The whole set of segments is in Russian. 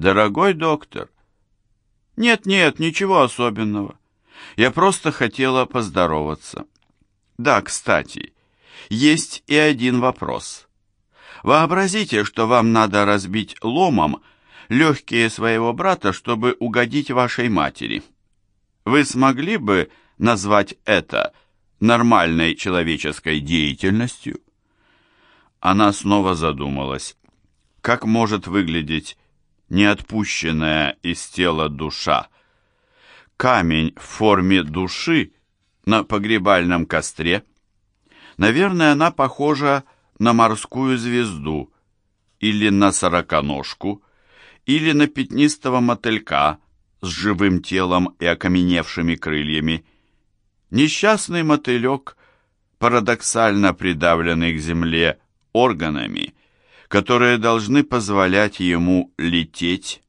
«Дорогой доктор!» «Нет-нет, ничего особенного. Я просто хотела поздороваться. Да, кстати, есть и один вопрос. Вообразите, что вам надо разбить ломом легкие своего брата, чтобы угодить вашей матери. Вы смогли бы назвать это нормальной человеческой деятельностью? Она снова задумалась. Как может выглядеть неотпущенная из тела душа? Камень в форме души на погребальном костре. Наверное, она похожа на морскую звезду или на сороконожку, или на пятнистого мотылька с живым телом и окаменевшими крыльями. Несчастный мотылек, парадоксально придавленный к земле органами, которые должны позволять ему лететь.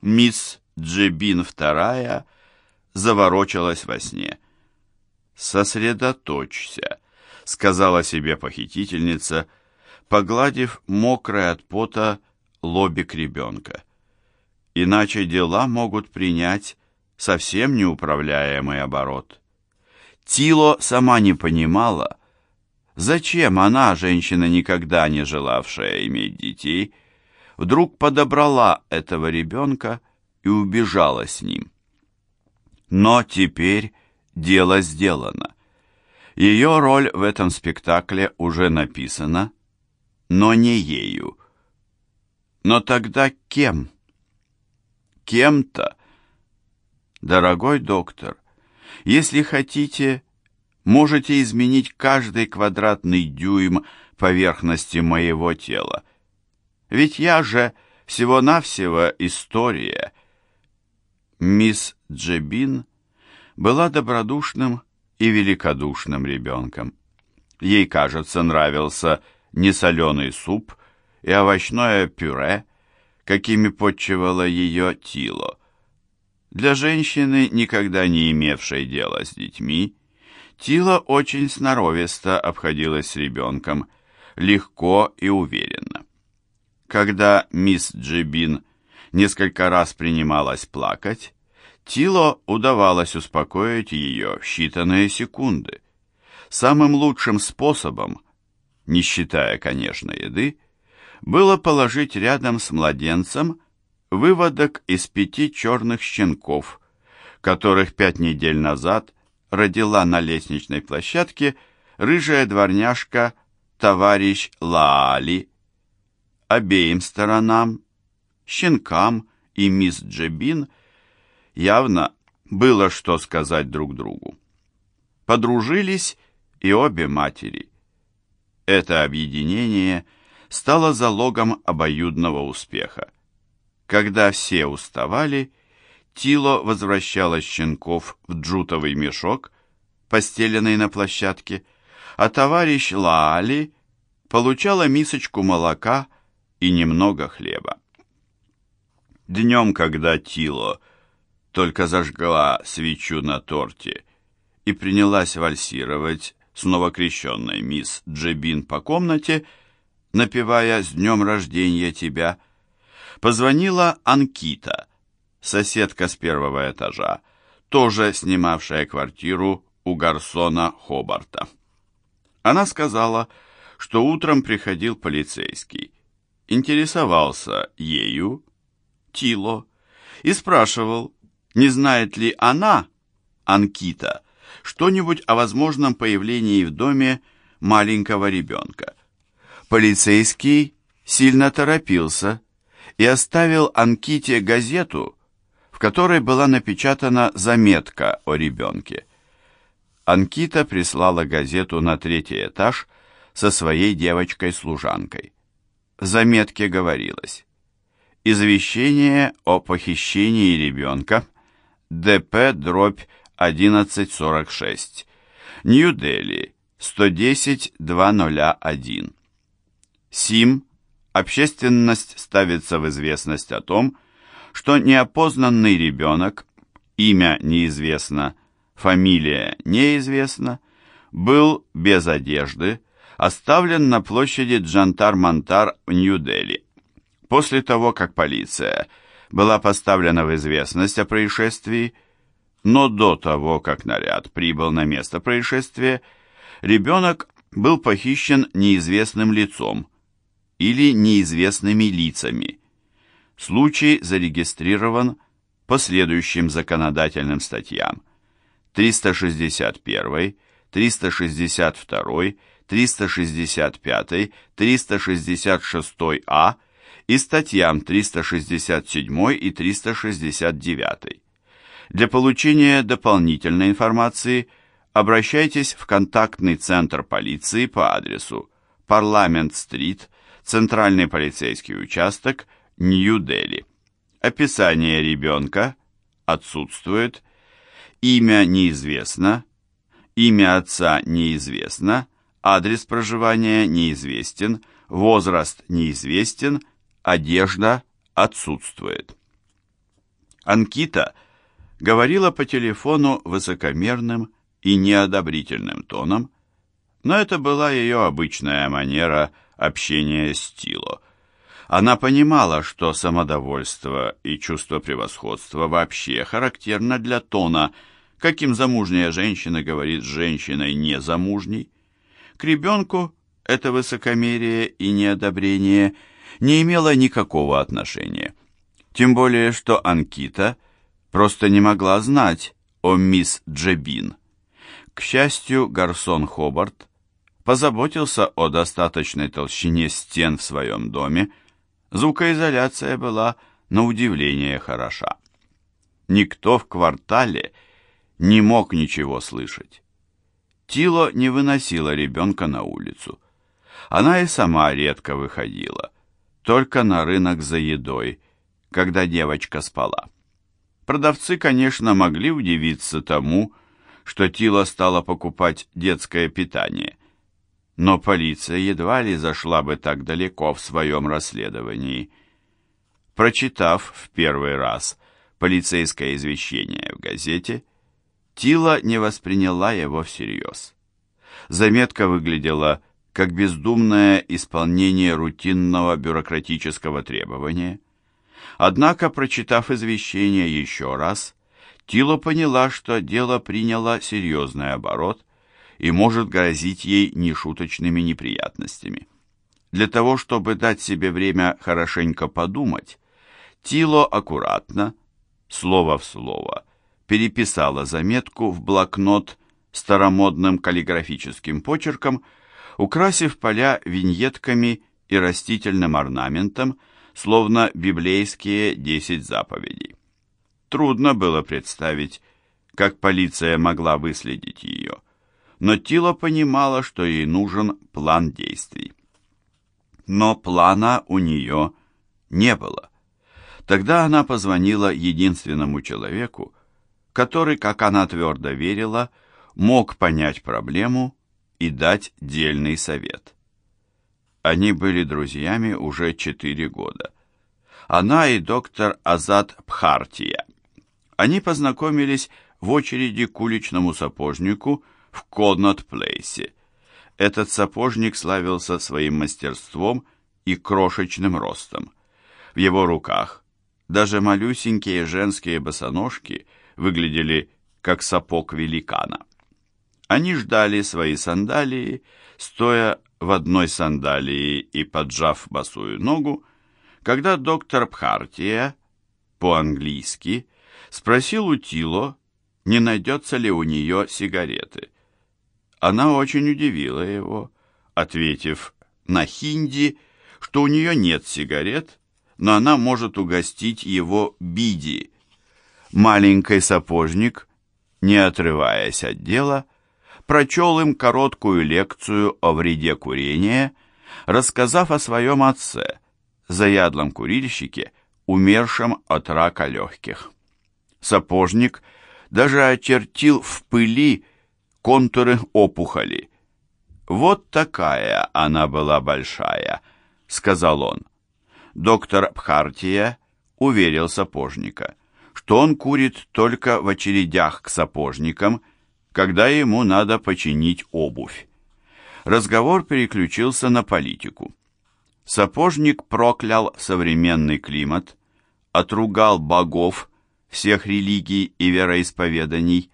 Мисс Джебин вторая заворочилась во сне. «Сосредоточься», — сказала себе похитительница, погладив мокрое от пота лобик ребенка. Иначе дела могут принять совсем неуправляемый оборот. Тило сама не понимала, зачем она, женщина, никогда не желавшая иметь детей, вдруг подобрала этого ребенка и убежала с ним. Но теперь дело сделано. Ее роль в этом спектакле уже написана, но не ею. Но тогда кем? Кем-то. Дорогой доктор, если хотите, можете изменить каждый квадратный дюйм поверхности моего тела. Ведь я же всего-навсего история. Мисс Джебин была добродушным и великодушным ребенком. Ей, кажется, нравился несоленый суп и овощное пюре, какими подчевала ее Тило. Для женщины, никогда не имевшей дела с детьми, Тила очень сноровисто обходилась с ребенком, легко и уверенно. Когда мисс Джибин несколько раз принималась плакать, Тило удавалось успокоить ее в считанные секунды. Самым лучшим способом, не считая, конечно, еды, было положить рядом с младенцем выводок из пяти черных щенков, которых пять недель назад родила на лестничной площадке рыжая дворняжка товарищ Лаали. Обеим сторонам, щенкам и мисс Джебин, явно было что сказать друг другу. Подружились и обе матери. Это объединение – стало залогом обоюдного успеха. Когда все уставали, Тило возвращала щенков в джутовый мешок, постеленный на площадке, а товарищ Лаали получала мисочку молока и немного хлеба. Днем, когда Тило только зажгла свечу на торте и принялась вальсировать с новокрещенной мисс Джебин по комнате, напевая «С днем рождения тебя», позвонила Анкита, соседка с первого этажа, тоже снимавшая квартиру у гарсона Хобарта. Она сказала, что утром приходил полицейский, интересовался ею, Тило, и спрашивал, не знает ли она, Анкита, что-нибудь о возможном появлении в доме маленького ребенка. Полицейский сильно торопился и оставил Анките газету, в которой была напечатана заметка о ребенке. Анкита прислала газету на третий этаж со своей девочкой-служанкой. В заметке говорилось «Извещение о похищении ребенка, ДП дробь 1146, Нью-Дели, 110-201». Сим общественность ставится в известность о том, что неопознанный ребенок, имя неизвестно, фамилия неизвестна, был без одежды, оставлен на площади Джантар-Мантар в Нью-Дели. После того, как полиция была поставлена в известность о происшествии, но до того, как наряд прибыл на место происшествия, ребенок был похищен неизвестным лицом или неизвестными лицами. Случай зарегистрирован по следующим законодательным статьям 361, 362, 365, 366а и статьям 367 и 369. Для получения дополнительной информации обращайтесь в контактный центр полиции по адресу Парламент-стрит, Центральный полицейский участок, Нью-Дели. Описание ребенка отсутствует, имя неизвестно, имя отца неизвестно, адрес проживания неизвестен, возраст неизвестен, одежда отсутствует. Анкита говорила по телефону высокомерным и неодобрительным тоном, но это была ее обычная манера общения с Тило. Она понимала, что самодовольство и чувство превосходства вообще характерно для тона, каким замужняя женщина говорит с женщиной незамужней. К ребенку это высокомерие и неодобрение не имело никакого отношения. Тем более, что Анкита просто не могла знать о мисс Джебин. К счастью, Гарсон Хобарт позаботился о достаточной толщине стен в своем доме, Звукоизоляция была на удивление хороша. Никто в квартале не мог ничего слышать. Тило не выносила ребенка на улицу. Она и сама редко выходила, только на рынок за едой, когда девочка спала. Продавцы, конечно, могли удивиться тому, что Тила стала покупать детское питание – но полиция едва ли зашла бы так далеко в своем расследовании. Прочитав в первый раз полицейское извещение в газете, Тила не восприняла его всерьез. Заметка выглядела как бездумное исполнение рутинного бюрократического требования. Однако, прочитав извещение еще раз, Тила поняла, что дело приняло серьезный оборот, и может грозить ей нешуточными неприятностями. Для того, чтобы дать себе время хорошенько подумать, Тило аккуратно, слово в слово, переписала заметку в блокнот старомодным каллиграфическим почерком, украсив поля виньетками и растительным орнаментом, словно библейские десять заповедей. Трудно было представить, как полиция могла выследить ее но Тила понимала, что ей нужен план действий. Но плана у нее не было. Тогда она позвонила единственному человеку, который, как она твердо верила, мог понять проблему и дать дельный совет. Они были друзьями уже четыре года. Она и доктор Азат Пхартия. Они познакомились в очереди к уличному сапожнику, в Коннот-Плейсе. Этот сапожник славился своим мастерством и крошечным ростом. В его руках даже малюсенькие женские босоножки выглядели как сапог великана. Они ждали свои сандалии, стоя в одной сандалии и поджав босую ногу, когда доктор Пхартия, по-английски, спросил у Тило, не найдется ли у нее сигареты. Она очень удивила его, ответив на хинди, что у нее нет сигарет, но она может угостить его биди. Маленький сапожник, не отрываясь от дела, прочел им короткую лекцию о вреде курения, рассказав о своем отце, заядлом курильщике, умершем от рака легких. Сапожник даже очертил в пыли контуры опухоли. «Вот такая она была большая», — сказал он. Доктор Пхартия уверил сапожника, что он курит только в очередях к сапожникам, когда ему надо починить обувь. Разговор переключился на политику. Сапожник проклял современный климат, отругал богов всех религий и вероисповеданий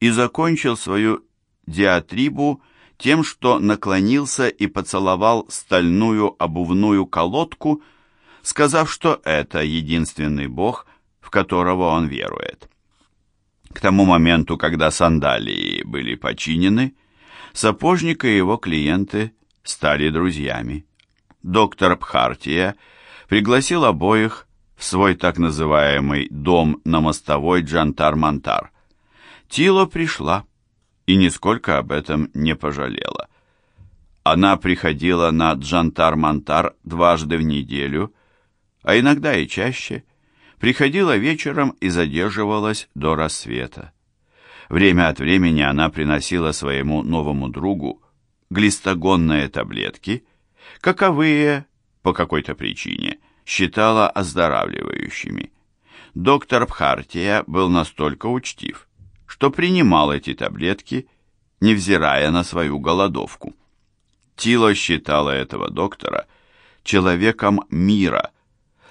и закончил свою диатрибу тем, что наклонился и поцеловал стальную обувную колодку, сказав, что это единственный бог, в которого он верует. К тому моменту, когда сандалии были починены, сапожник и его клиенты стали друзьями. Доктор Бхартия пригласил обоих в свой так называемый «дом на мостовой Джантар-Мантар». Тило пришла и нисколько об этом не пожалела. Она приходила на Джантар-Мантар дважды в неделю, а иногда и чаще, приходила вечером и задерживалась до рассвета. Время от времени она приносила своему новому другу глистогонные таблетки, каковые, по какой-то причине, считала оздоравливающими. Доктор Бхартия был настолько учтив, что принимал эти таблетки, невзирая на свою голодовку. Тило считала этого доктора человеком мира,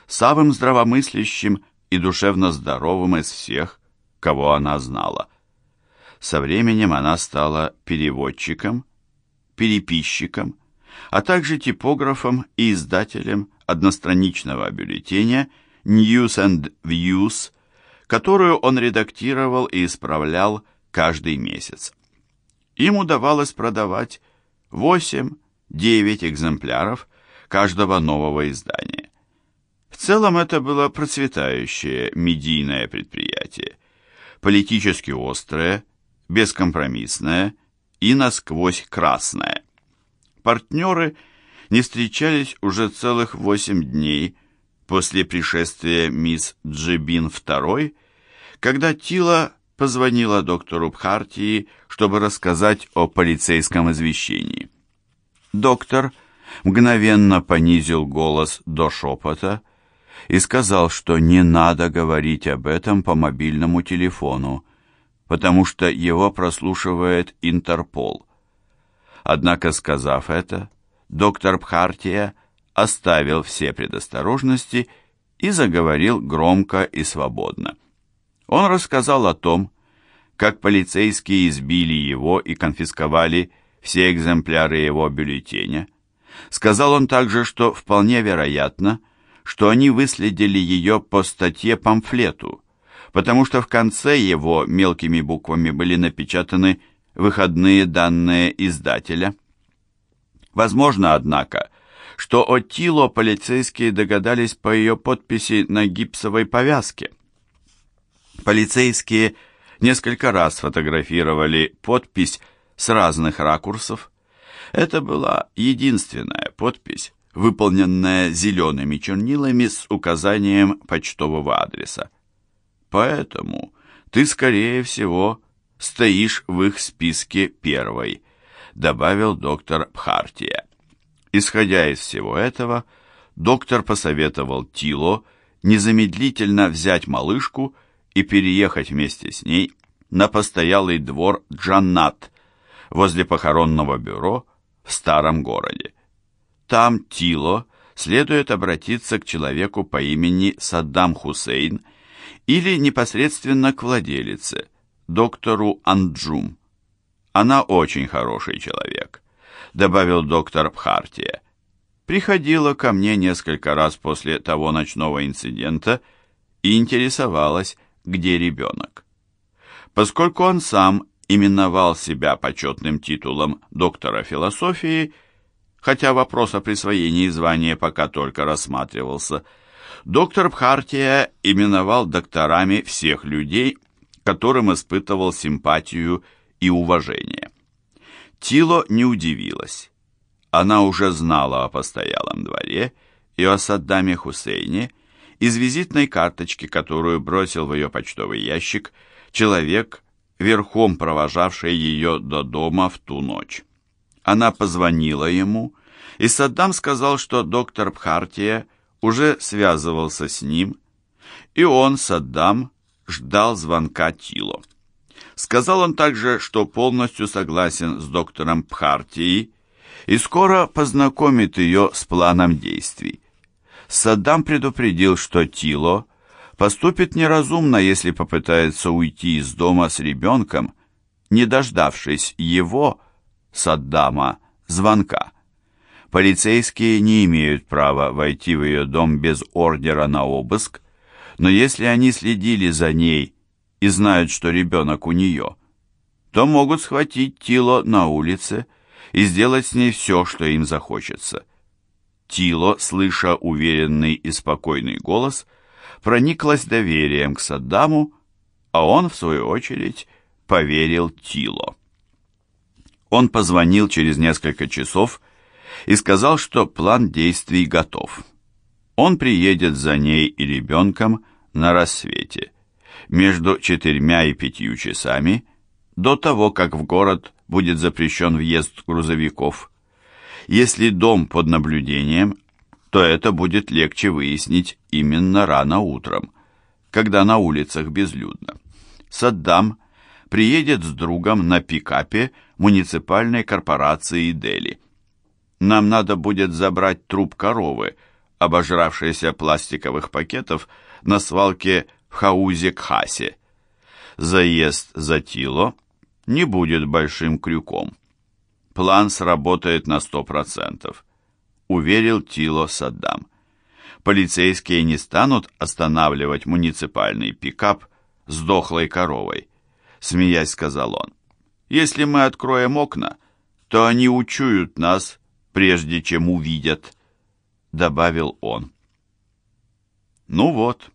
самым здравомыслящим и душевно здоровым из всех, кого она знала. Со временем она стала переводчиком, переписчиком, а также типографом и издателем одностраничного бюллетеня News and Views которую он редактировал и исправлял каждый месяц. Им удавалось продавать 8-9 экземпляров каждого нового издания. В целом это было процветающее медийное предприятие, политически острое, бескомпромиссное и насквозь красное. Партнеры не встречались уже целых 8 дней после пришествия мисс Джибин II, когда Тила позвонила доктору Бхартии, чтобы рассказать о полицейском извещении. Доктор мгновенно понизил голос до шепота и сказал, что не надо говорить об этом по мобильному телефону, потому что его прослушивает Интерпол. Однако, сказав это, доктор Бхартия оставил все предосторожности и заговорил громко и свободно. Он рассказал о том, как полицейские избили его и конфисковали все экземпляры его бюллетеня. Сказал он также, что вполне вероятно, что они выследили ее по статье-памфлету, потому что в конце его мелкими буквами были напечатаны выходные данные издателя. Возможно, однако, что о Тило полицейские догадались по ее подписи на гипсовой повязке. Полицейские несколько раз фотографировали подпись с разных ракурсов. Это была единственная подпись, выполненная зелеными чернилами с указанием почтового адреса. Поэтому ты, скорее всего, стоишь в их списке первой, добавил доктор Бхартия. Исходя из всего этого, доктор посоветовал Тило незамедлительно взять малышку и переехать вместе с ней на постоялый двор Джаннат возле похоронного бюро в старом городе. Там Тило следует обратиться к человеку по имени Саддам Хусейн или непосредственно к владелице, доктору Анджум. Она очень хороший человек добавил доктор Бхартия. Приходила ко мне несколько раз после того ночного инцидента и интересовалась, где ребенок. Поскольку он сам именовал себя почетным титулом доктора философии, хотя вопрос о присвоении звания пока только рассматривался, доктор Бхартия именовал докторами всех людей, которым испытывал симпатию и уважение. Тило не удивилась. Она уже знала о постоялом дворе и о Саддаме Хусейне из визитной карточки, которую бросил в ее почтовый ящик человек, верхом провожавший ее до дома в ту ночь. Она позвонила ему, и Саддам сказал, что доктор Бхартия уже связывался с ним, и он, Саддам, ждал звонка Тило. Сказал он также, что полностью согласен с доктором Пхартией и скоро познакомит ее с планом действий. Саддам предупредил, что Тило поступит неразумно, если попытается уйти из дома с ребенком, не дождавшись его, Саддама, звонка. Полицейские не имеют права войти в ее дом без ордера на обыск, но если они следили за ней и знают, что ребенок у нее, то могут схватить Тило на улице и сделать с ней все, что им захочется. Тило, слыша уверенный и спокойный голос, прониклась доверием к Саддаму, а он, в свою очередь, поверил Тило. Он позвонил через несколько часов и сказал, что план действий готов. Он приедет за ней и ребенком на рассвете, между четырьмя и пятью часами, до того, как в город будет запрещен въезд грузовиков. Если дом под наблюдением, то это будет легче выяснить именно рано утром, когда на улицах безлюдно. Саддам приедет с другом на пикапе муниципальной корпорации Дели. Нам надо будет забрать труп коровы, обожравшейся пластиковых пакетов, на свалке в Хаузе-Кхасе. Заезд за Тило не будет большим крюком. План сработает на сто процентов, уверил Тило Саддам. Полицейские не станут останавливать муниципальный пикап с дохлой коровой, смеясь сказал он. Если мы откроем окна, то они учуют нас, прежде чем увидят, добавил он. Ну вот,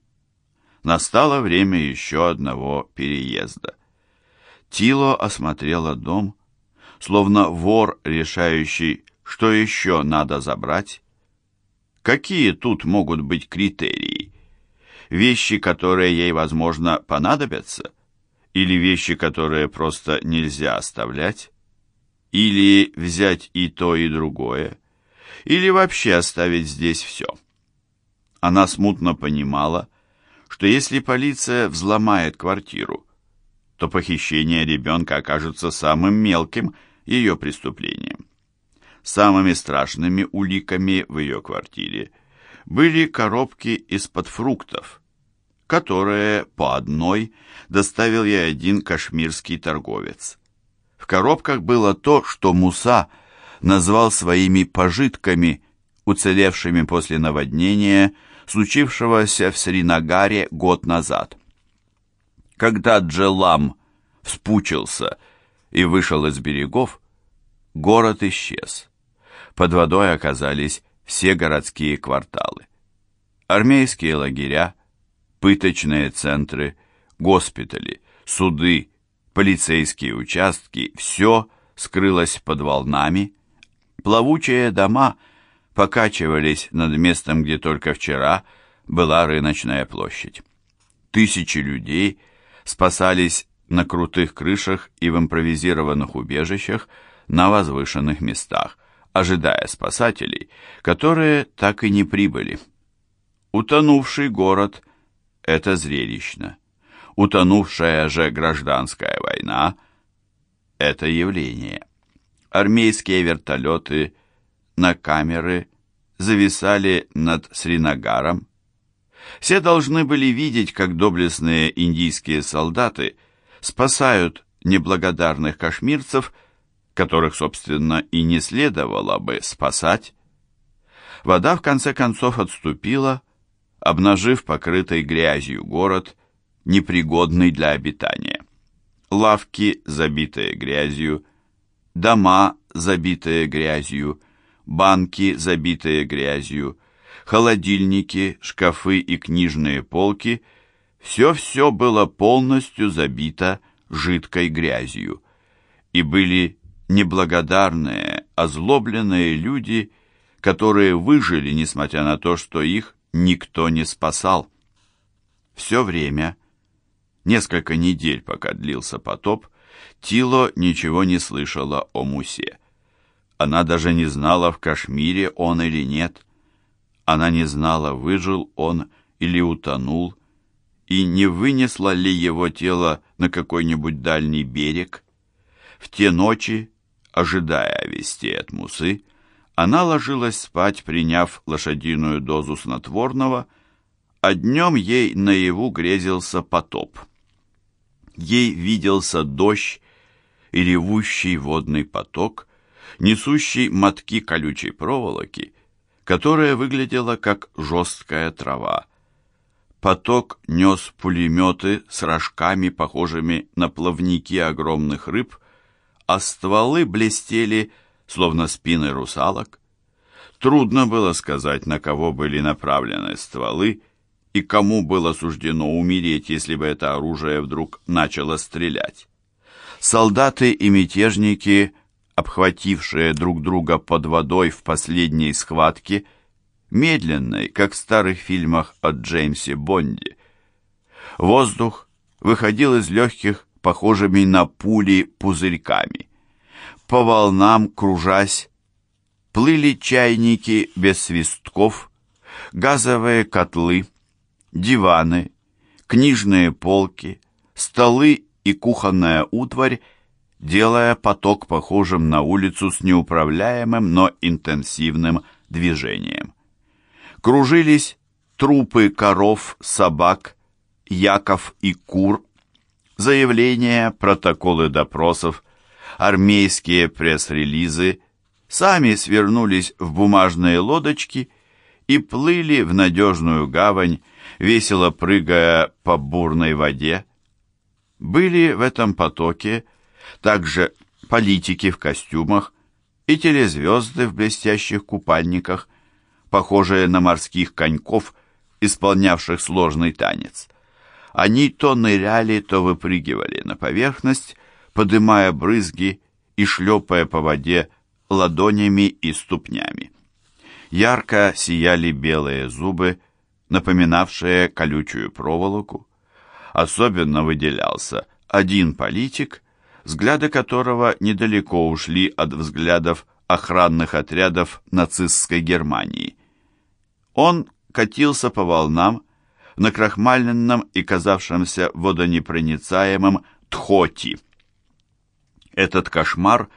настало время еще одного переезда. Тило осмотрела дом, словно вор, решающий, что еще надо забрать. Какие тут могут быть критерии? Вещи, которые ей, возможно, понадобятся? Или вещи, которые просто нельзя оставлять? Или взять и то, и другое? Или вообще оставить здесь все? Она смутно понимала, что если полиция взломает квартиру, то похищение ребенка окажется самым мелким ее преступлением. Самыми страшными уликами в ее квартире были коробки из-под фруктов, которые по одной доставил ей один кашмирский торговец. В коробках было то, что Муса назвал своими пожитками, уцелевшими после наводнения, случившегося в Сринагаре год назад. Когда Джелам вспучился и вышел из берегов, город исчез. Под водой оказались все городские кварталы. Армейские лагеря, пыточные центры, госпитали, суды, полицейские участки – все скрылось под волнами. Плавучие дома покачивались над местом, где только вчера была рыночная площадь. Тысячи людей – спасались на крутых крышах и в импровизированных убежищах на возвышенных местах, ожидая спасателей, которые так и не прибыли. Утонувший город – это зрелищно. Утонувшая же гражданская война – это явление. Армейские вертолеты на камеры зависали над Сринагаром, все должны были видеть, как доблестные индийские солдаты спасают неблагодарных кашмирцев, которых, собственно, и не следовало бы спасать. Вода в конце концов отступила, обнажив покрытый грязью город, непригодный для обитания. Лавки, забитые грязью, дома, забитые грязью, банки, забитые грязью, холодильники, шкафы и книжные полки – все-все было полностью забито жидкой грязью. И были неблагодарные, озлобленные люди, которые выжили, несмотря на то, что их никто не спасал. Все время, несколько недель, пока длился потоп, Тило ничего не слышала о Мусе. Она даже не знала, в Кашмире он или нет. Она не знала, выжил он или утонул, и не вынесло ли его тело на какой-нибудь дальний берег. В те ночи ожидая вести от Мусы, она ложилась спать, приняв лошадиную дозу снотворного, а днем ей наяву грезился потоп. Ей виделся дождь и ревущий водный поток, несущий мотки колючей проволоки, которая выглядела как жесткая трава. Поток нес пулеметы с рожками, похожими на плавники огромных рыб, а стволы блестели, словно спины русалок. Трудно было сказать, на кого были направлены стволы и кому было суждено умереть, если бы это оружие вдруг начало стрелять. Солдаты и мятежники, обхватившие друг друга под водой в последней схватке, медленной, как в старых фильмах о Джеймсе Бонде. Воздух выходил из легких похожими на пули пузырьками. По волнам, кружась, плыли чайники без свистков, газовые котлы, диваны, книжные полки, столы и кухонная утварь, делая поток похожим на улицу с неуправляемым, но интенсивным движением. Кружились трупы коров, собак, яков и кур заявления, протоколы допросов, армейские пресс-релизы сами свернулись в бумажные лодочки и плыли в надежную гавань, весело прыгая по бурной воде. Были в этом потоке также политики в костюмах и телезвезды в блестящих купальниках, похожие на морских коньков, исполнявших сложный танец. Они то ныряли, то выпрыгивали на поверхность, подымая брызги и шлепая по воде ладонями и ступнями. Ярко сияли белые зубы, напоминавшие колючую проволоку. Особенно выделялся один политик, взгляды которого недалеко ушли от взглядов охранных отрядов нацистской Германии. Он катился по волнам, на крахмаленном и казавшемся водонепроницаемом Тхоти. Этот кошмар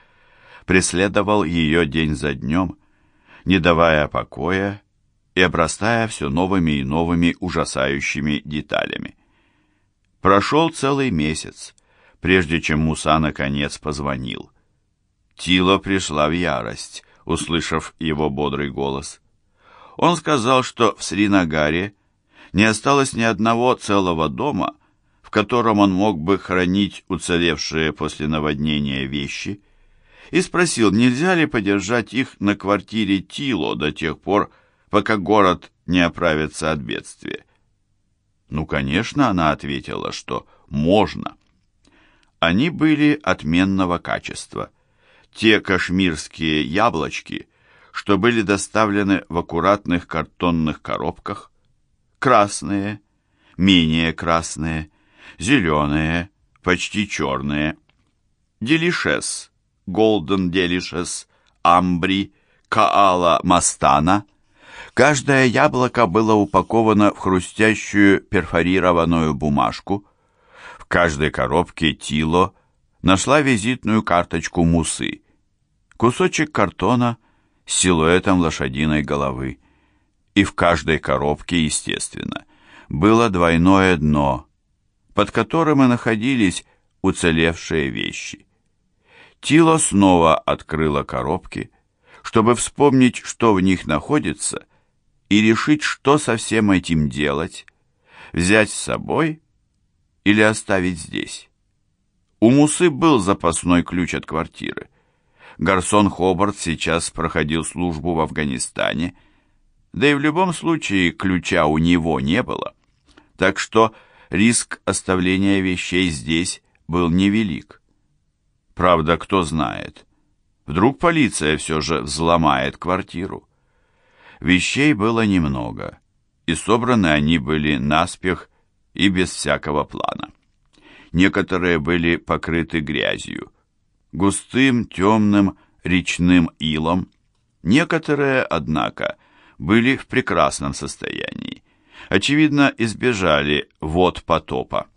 преследовал ее день за днем, не давая покоя и обрастая все новыми и новыми ужасающими деталями. Прошел целый месяц, прежде чем Муса наконец позвонил. Тило пришла в ярость, услышав его бодрый голос. Он сказал, что в Сринагаре не осталось ни одного целого дома, в котором он мог бы хранить уцелевшие после наводнения вещи, и спросил, нельзя ли подержать их на квартире Тило до тех пор, пока город не оправится от бедствия. Ну, конечно, она ответила, что можно. Они были отменного качества. Те кашмирские яблочки, что были доставлены в аккуратных картонных коробках, красные, менее красные, зеленые, почти черные. Делишес, Голден Делишес, Амбри, Каала Мастана. Каждое яблоко было упаковано в хрустящую перфорированную бумажку. Каждой коробке Тило нашла визитную карточку мусы. Кусочек картона с силуэтом лошадиной головы и в каждой коробке, естественно, было двойное дно, под которым и находились уцелевшие вещи. Тило снова открыла коробки, чтобы вспомнить, что в них находится, и решить, что со всем этим делать, взять с собой или оставить здесь. У Мусы был запасной ключ от квартиры. Гарсон Хобарт сейчас проходил службу в Афганистане да и в любом случае ключа у него не было. Так что риск оставления вещей здесь был невелик. Правда, кто знает, вдруг полиция все же взломает квартиру. Вещей было немного, и собраны они были наспех и без всякого плана. Некоторые были покрыты грязью, густым, темным речным илом, некоторые, однако, были в прекрасном состоянии. Очевидно, избежали вод потопа.